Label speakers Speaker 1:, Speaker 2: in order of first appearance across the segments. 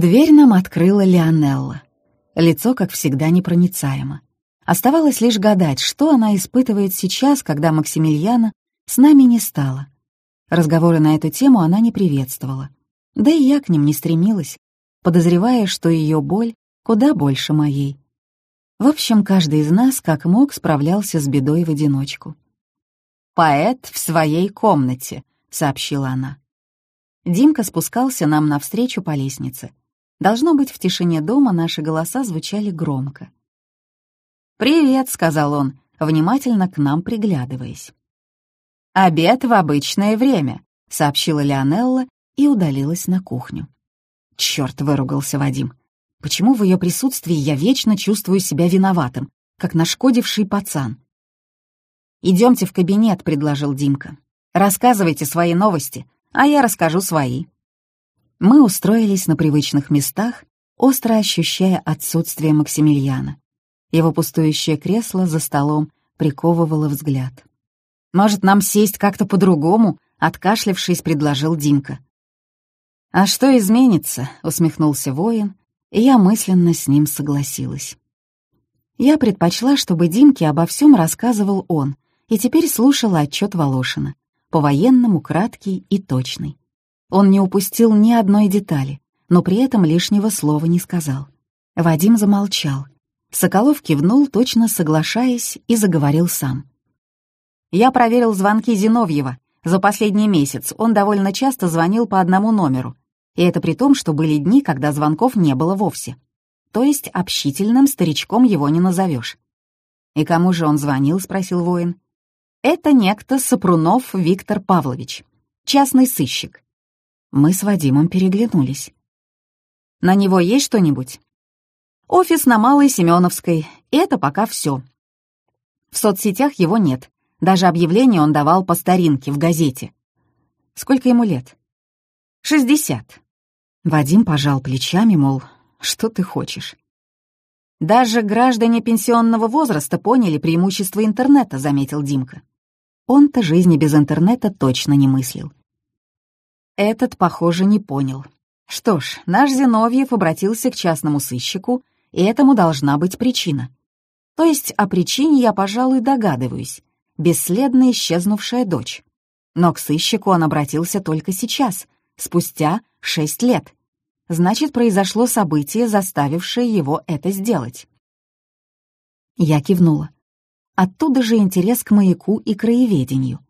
Speaker 1: Дверь нам открыла Лионелла. Лицо, как всегда, непроницаемо. Оставалось лишь гадать, что она испытывает сейчас, когда Максимилиана с нами не стало. Разговоры на эту тему она не приветствовала. Да и я к ним не стремилась, подозревая, что ее боль куда больше моей. В общем, каждый из нас, как мог, справлялся с бедой в одиночку. «Поэт в своей комнате», — сообщила она. Димка спускался нам навстречу по лестнице. Должно быть, в тишине дома наши голоса звучали громко. «Привет», — сказал он, внимательно к нам приглядываясь. «Обед в обычное время», — сообщила Леонелла и удалилась на кухню. Черт, выругался Вадим. «Почему в ее присутствии я вечно чувствую себя виноватым, как нашкодивший пацан?» «Идемте в кабинет», — предложил Димка. «Рассказывайте свои новости, а я расскажу свои». Мы устроились на привычных местах, остро ощущая отсутствие Максимилиана. Его пустующее кресло за столом приковывало взгляд. «Может, нам сесть как-то по-другому?» — откашлявшись, предложил Димка. «А что изменится?» — усмехнулся воин, и я мысленно с ним согласилась. Я предпочла, чтобы Димке обо всем рассказывал он, и теперь слушала отчет Волошина, по-военному краткий и точный. Он не упустил ни одной детали, но при этом лишнего слова не сказал. Вадим замолчал, Соколов кивнул, точно соглашаясь, и заговорил сам. «Я проверил звонки Зиновьева. За последний месяц он довольно часто звонил по одному номеру. И это при том, что были дни, когда звонков не было вовсе. То есть общительным старичком его не назовешь. «И кому же он звонил?» — спросил воин. «Это некто Сапрунов Виктор Павлович, частный сыщик». Мы с Вадимом переглянулись. «На него есть что-нибудь?» Офис на Малой Семеновской, это пока все. В соцсетях его нет. Даже объявление он давал по старинке в газете. Сколько ему лет? Шестьдесят. Вадим пожал плечами, мол, что ты хочешь. Даже граждане пенсионного возраста поняли преимущество интернета, заметил Димка. Он-то жизни без интернета точно не мыслил. Этот, похоже, не понял. Что ж, наш Зиновьев обратился к частному сыщику, и этому должна быть причина. То есть о причине я, пожалуй, догадываюсь. Бесследно исчезнувшая дочь. Но к сыщику он обратился только сейчас, спустя шесть лет. Значит, произошло событие, заставившее его это сделать. Я кивнула. Оттуда же интерес к маяку и краеведению.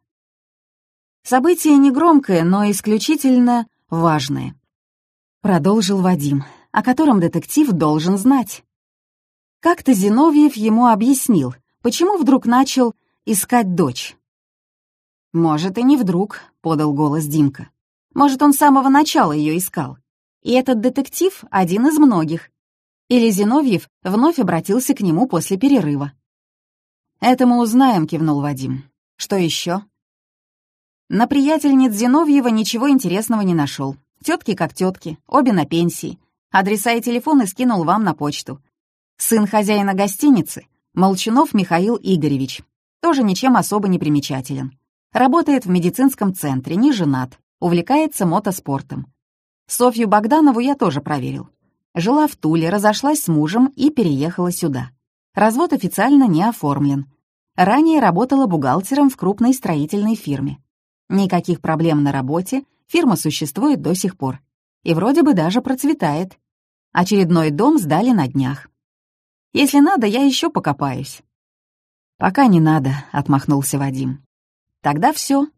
Speaker 1: Событие негромкое, но исключительно важное. Продолжил Вадим, о котором детектив должен знать. Как-то Зиновьев ему объяснил, почему вдруг начал искать дочь. «Может, и не вдруг», — подал голос Димка. «Может, он с самого начала ее искал. И этот детектив — один из многих. Или Зиновьев вновь обратился к нему после перерыва». «Это мы узнаем», — кивнул Вадим. «Что еще?» На приятельниц Зиновьева ничего интересного не нашел. Тетки как тетки, обе на пенсии. Адреса и телефоны скинул вам на почту. Сын хозяина гостиницы — Молчунов Михаил Игоревич. Тоже ничем особо не примечателен. Работает в медицинском центре, не женат, увлекается мотоспортом. Софью Богданову я тоже проверил. Жила в Туле, разошлась с мужем и переехала сюда. Развод официально не оформлен. Ранее работала бухгалтером в крупной строительной фирме. Никаких проблем на работе, фирма существует до сих пор и вроде бы даже процветает. Очередной дом сдали на днях. Если надо, я еще покопаюсь». «Пока не надо», — отмахнулся Вадим. «Тогда все.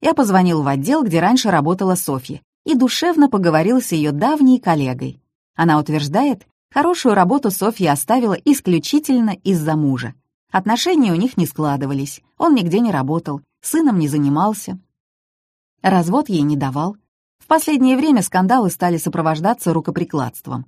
Speaker 1: Я позвонил в отдел, где раньше работала Софья, и душевно поговорил с ее давней коллегой. Она утверждает, хорошую работу Софья оставила исключительно из-за мужа. Отношения у них не складывались, он нигде не работал, сыном не занимался. Развод ей не давал, последнее время скандалы стали сопровождаться рукоприкладством.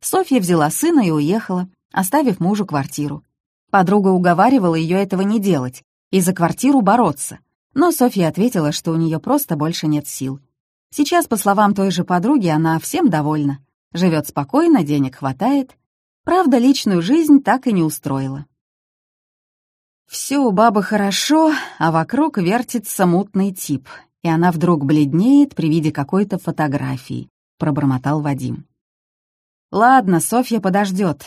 Speaker 1: Софья взяла сына и уехала, оставив мужу квартиру. Подруга уговаривала ее этого не делать и за квартиру бороться, но Софья ответила, что у нее просто больше нет сил. Сейчас, по словам той же подруги, она всем довольна. Живет спокойно, денег хватает. Правда, личную жизнь так и не устроила. Все у бабы хорошо, а вокруг вертится мутный тип, и она вдруг бледнеет при виде какой-то фотографии», — пробормотал Вадим. Ладно, Софья подождет,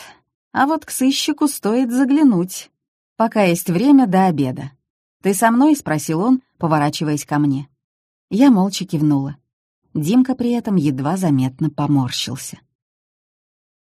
Speaker 1: а вот к сыщику стоит заглянуть, пока есть время до обеда. «Ты со мной?» — спросил он, поворачиваясь ко мне. Я молча кивнула. Димка при этом едва заметно поморщился.